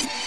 you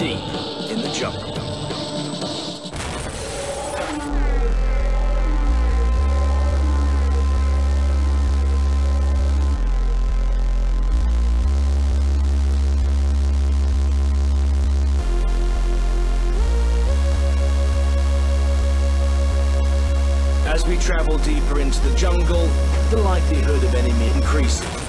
jungle. As we travel deeper into the jungle, the likelihood of enemy increases.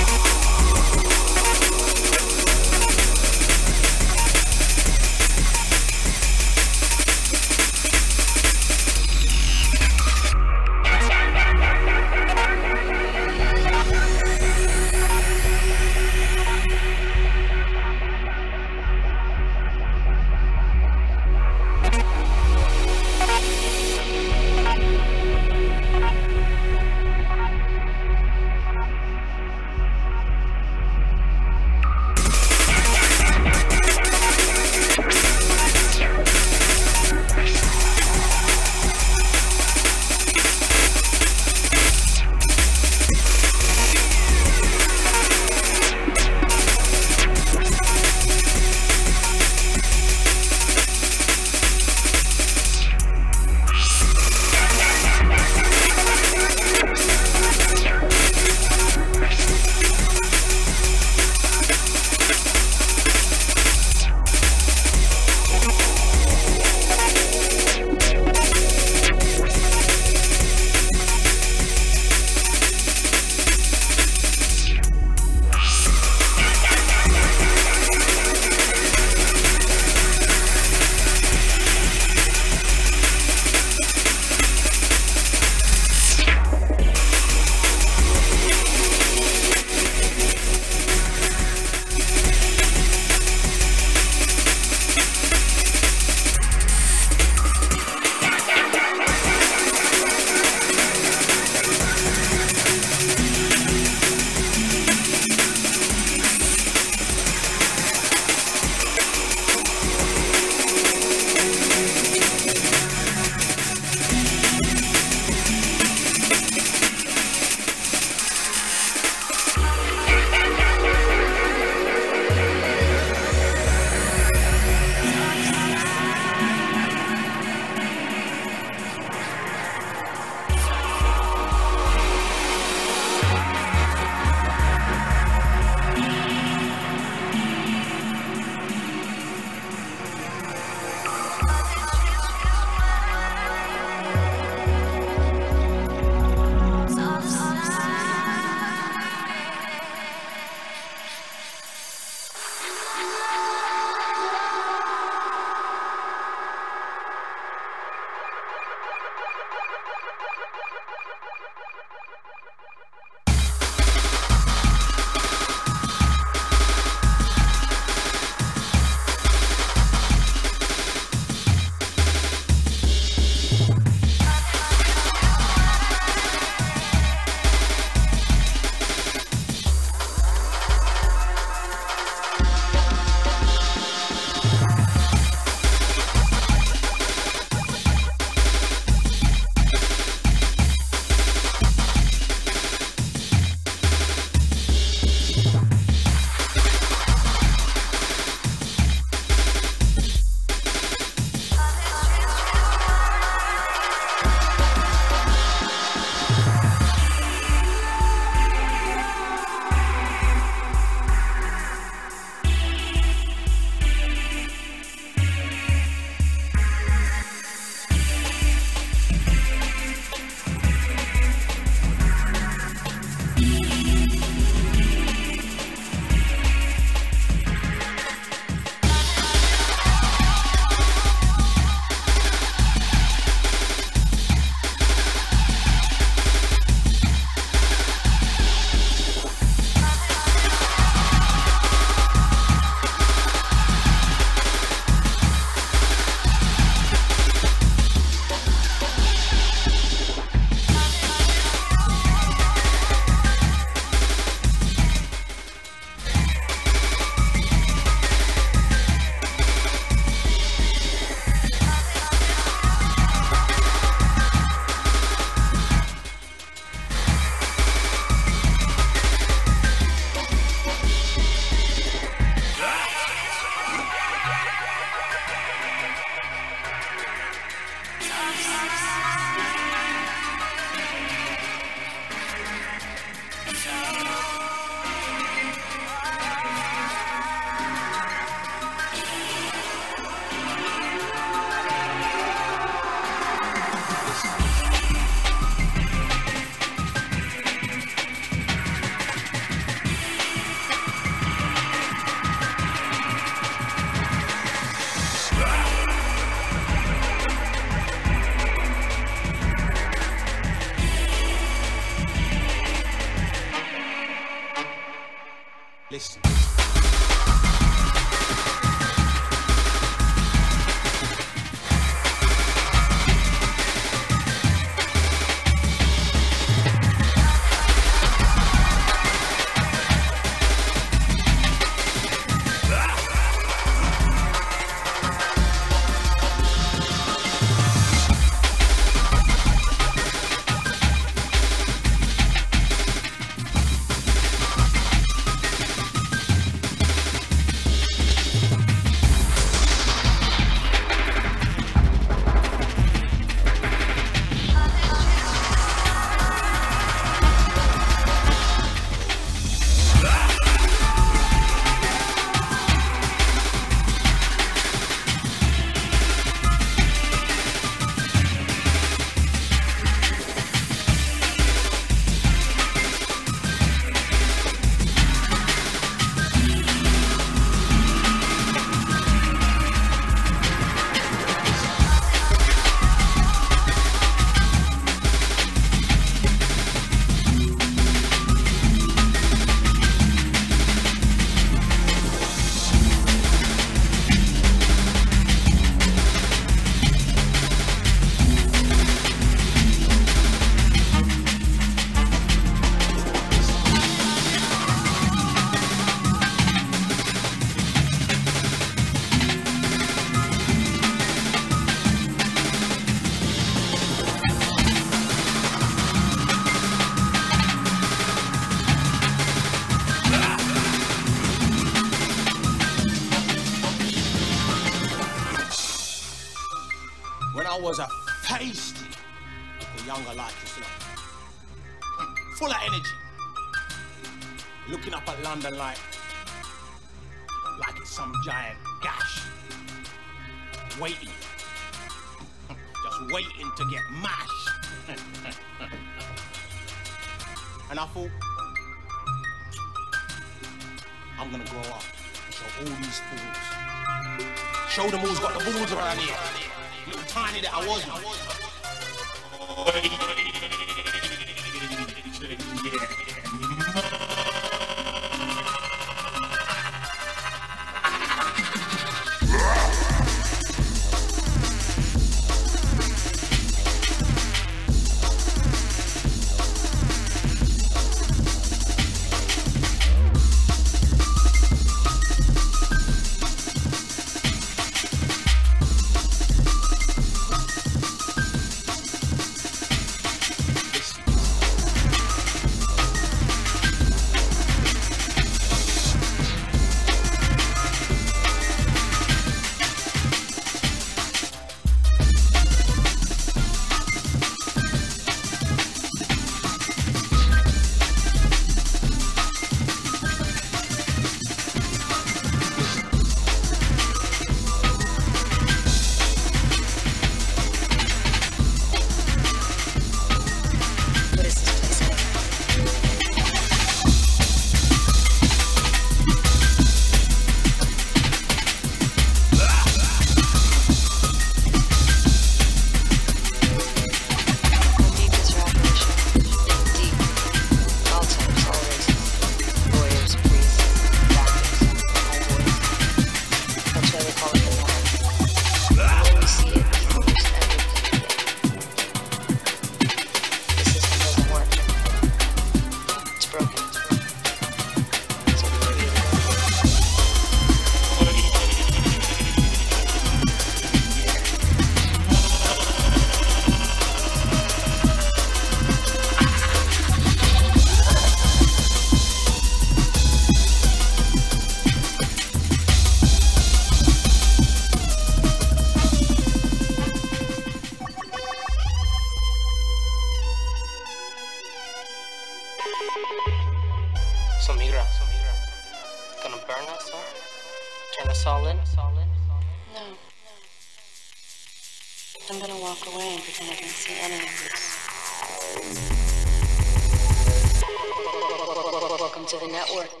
To the network.